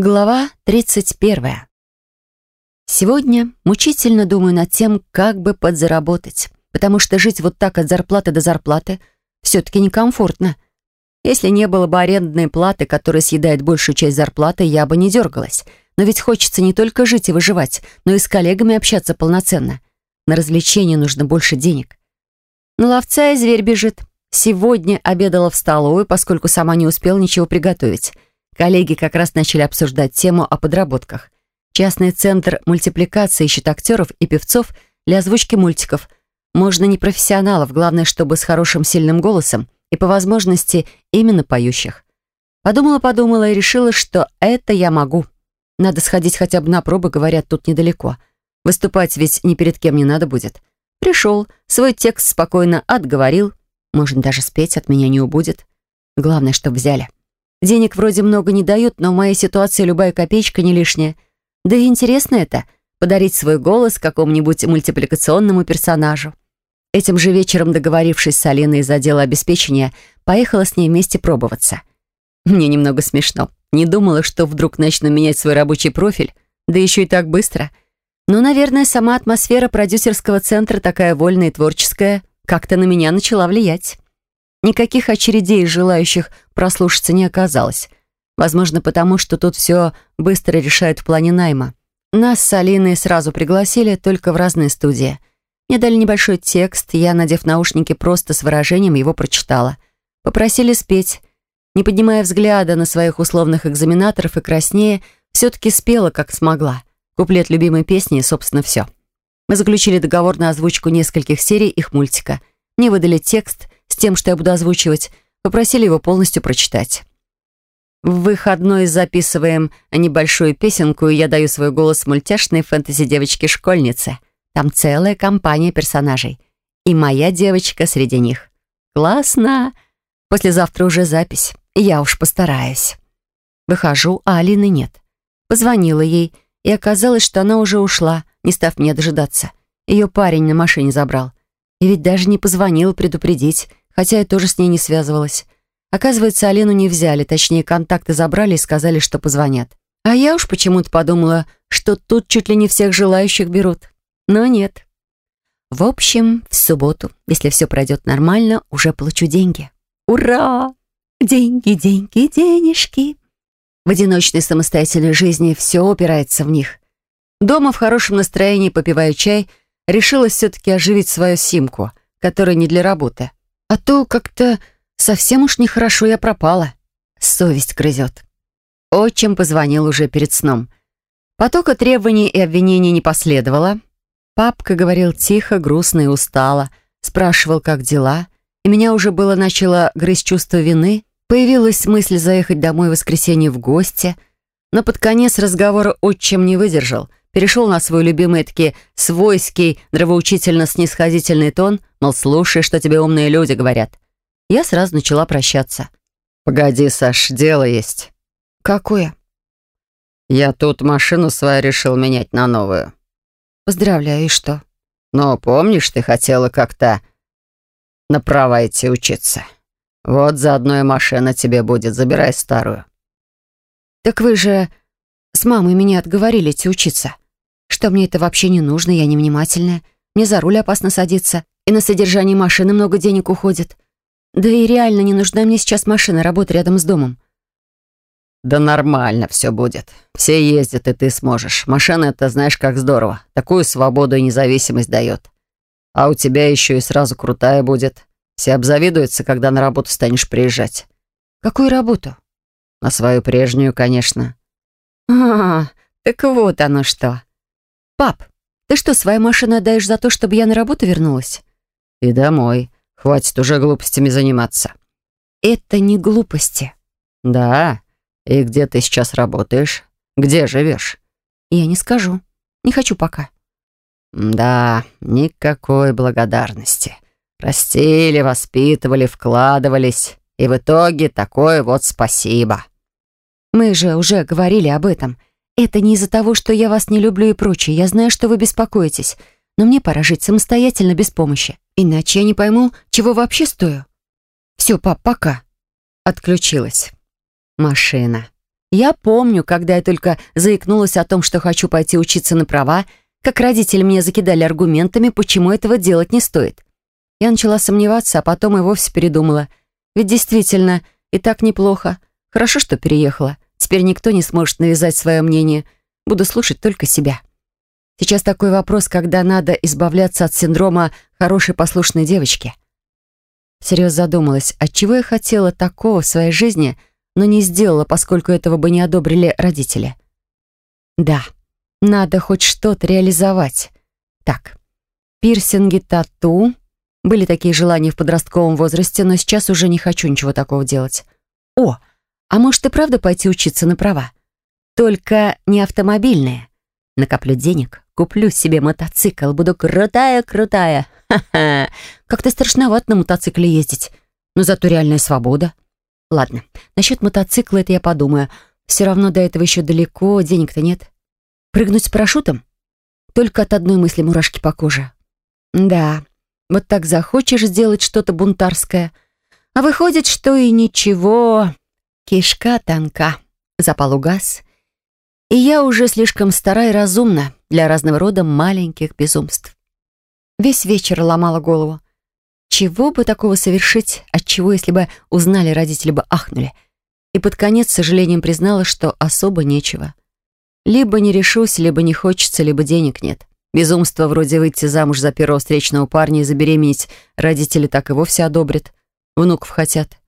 Глава 31. Сегодня мучительно думаю над тем, как бы подзаработать, потому что жить вот так от зарплаты до зарплаты все-таки некомфортно. Если не было бы арендной платы, которая съедает большую часть зарплаты, я бы не дергалась. Но ведь хочется не только жить и выживать, но и с коллегами общаться полноценно. На развлечения нужно больше денег. На ловца и зверь бежит. Сегодня обедала в столовой, поскольку сама не успела ничего приготовить. Коллеги как раз начали обсуждать тему о подработках. Частный центр мультипликации ищет актеров и певцов для озвучки мультиков. Можно не профессионалов, главное, чтобы с хорошим сильным голосом и, по возможности, именно поющих. Подумала-подумала и решила, что это я могу. Надо сходить хотя бы на пробы, говорят, тут недалеко. Выступать ведь ни перед кем не надо будет. Пришел, свой текст спокойно отговорил. Можно даже спеть, от меня не убудет. Главное, чтобы взяли. Денег вроде много не дают, но в моей ситуации любая копеечка не лишняя. Да и интересно это — подарить свой голос какому-нибудь мультипликационному персонажу. Этим же вечером, договорившись с Алиной из отдела обеспечения, поехала с ней вместе пробоваться. Мне немного смешно. Не думала, что вдруг начну менять свой рабочий профиль, да еще и так быстро. Но, наверное, сама атмосфера продюсерского центра такая вольная и творческая как-то на меня начала влиять. Никаких очередей желающих прослушаться не оказалось. Возможно, потому что тут все быстро решают в плане найма. Нас с Алиной сразу пригласили, только в разные студии. Мне дали небольшой текст, я, надев наушники, просто с выражением его прочитала. Попросили спеть. Не поднимая взгляда на своих условных экзаменаторов и краснее, все-таки спела, как смогла. Куплет любимой песни и, собственно, все. Мы заключили договор на озвучку нескольких серий их мультика. Мне выдали текст — тем, что я буду озвучивать, попросили его полностью прочитать. В выходной записываем небольшую песенку, и я даю свой голос мультяшной фэнтези-девочке-школьнице. Там целая компания персонажей. И моя девочка среди них. Классно! Послезавтра уже запись. Я уж постараюсь. Выхожу, а Алины нет. Позвонила ей, и оказалось, что она уже ушла, не став меня дожидаться. Ее парень на машине забрал. И ведь даже не позвонил предупредить, хотя я тоже с ней не связывалась. Оказывается, Алину не взяли, точнее, контакты забрали и сказали, что позвонят. А я уж почему-то подумала, что тут чуть ли не всех желающих берут. Но нет. В общем, в субботу, если все пройдет нормально, уже получу деньги. Ура! Деньги, деньги, денежки. В одиночной самостоятельной жизни все упирается в них. Дома в хорошем настроении, попивая чай, решила все-таки оживить свою симку, которая не для работы. А то как-то совсем уж нехорошо я пропала. Совесть грызет. Отчим позвонил уже перед сном. Потока требований и обвинений не последовало. Папка говорил тихо, грустно и устало, спрашивал, как дела, и меня уже было начало грызть чувство вины, появилась мысль заехать домой в воскресенье в гости, но под конец разговора отчим не выдержал — перешел на свой любимый таки свойский, нравоучительно-снисходительный тон, мол, слушай, что тебе умные люди говорят. Я сразу начала прощаться. «Погоди, Саш, дело есть». «Какое?» «Я тут машину свою решил менять на новую». «Поздравляю, и что?» «Но помнишь, ты хотела как-то на права идти учиться? Вот заодно и машина тебе будет, забирай старую». «Так вы же с мамой меня отговорили идти учиться» что мне это вообще не нужно, я невнимательная. Мне за руль опасно садиться, и на содержание машины много денег уходит. Да и реально не нужна мне сейчас машина, работа рядом с домом. «Да нормально все будет. Все ездят, и ты сможешь. Машина — это знаешь, как здорово. Такую свободу и независимость дает. А у тебя еще и сразу крутая будет. Все обзавидуются, когда на работу станешь приезжать». «Какую работу?» «На свою прежнюю, конечно». «А, так вот оно что. «Пап, ты что, свою машину отдаешь за то, чтобы я на работу вернулась?» «И домой. Хватит уже глупостями заниматься». «Это не глупости». «Да? И где ты сейчас работаешь? Где живешь?» «Я не скажу. Не хочу пока». «Да, никакой благодарности. Растили, воспитывали, вкладывались. И в итоге такое вот спасибо». «Мы же уже говорили об этом. Это не из-за того, что я вас не люблю и прочее. Я знаю, что вы беспокоитесь. Но мне пора жить самостоятельно, без помощи. Иначе я не пойму, чего вообще стою. Все, пап, пока. Отключилась. Машина. Я помню, когда я только заикнулась о том, что хочу пойти учиться на права, как родители мне закидали аргументами, почему этого делать не стоит. Я начала сомневаться, а потом и вовсе передумала. Ведь действительно, и так неплохо. Хорошо, что переехала. Теперь никто не сможет навязать свое мнение. Буду слушать только себя. Сейчас такой вопрос, когда надо избавляться от синдрома хорошей послушной девочки. Серьезно задумалась, отчего я хотела такого в своей жизни, но не сделала, поскольку этого бы не одобрили родители. Да, надо хоть что-то реализовать. Так, пирсинги, тату. Были такие желания в подростковом возрасте, но сейчас уже не хочу ничего такого делать. О, а может и правда пойти учиться на права? Только не автомобильные. Накоплю денег, куплю себе мотоцикл, буду крутая-крутая. Ха-ха. Как-то страшновато на мотоцикле ездить. Но зато реальная свобода. Ладно, насчет мотоцикла это я подумаю. Все равно до этого еще далеко, денег-то нет. Прыгнуть с парашютом? Только от одной мысли мурашки по коже. Да, вот так захочешь сделать что-то бунтарское. А выходит, что и ничего. Кишка тонка. Запал угас. И я уже слишком стара и разумна для разного рода маленьких безумств. Весь вечер ломала голову. Чего бы такого совершить, от чего, если бы узнали, родители бы ахнули. И под конец с сожалением признала, что особо нечего. Либо не решусь, либо не хочется, либо денег нет. Безумство вроде выйти замуж за первого встречного парня и забеременеть родители так и вовсе одобрят. Внуков хотят.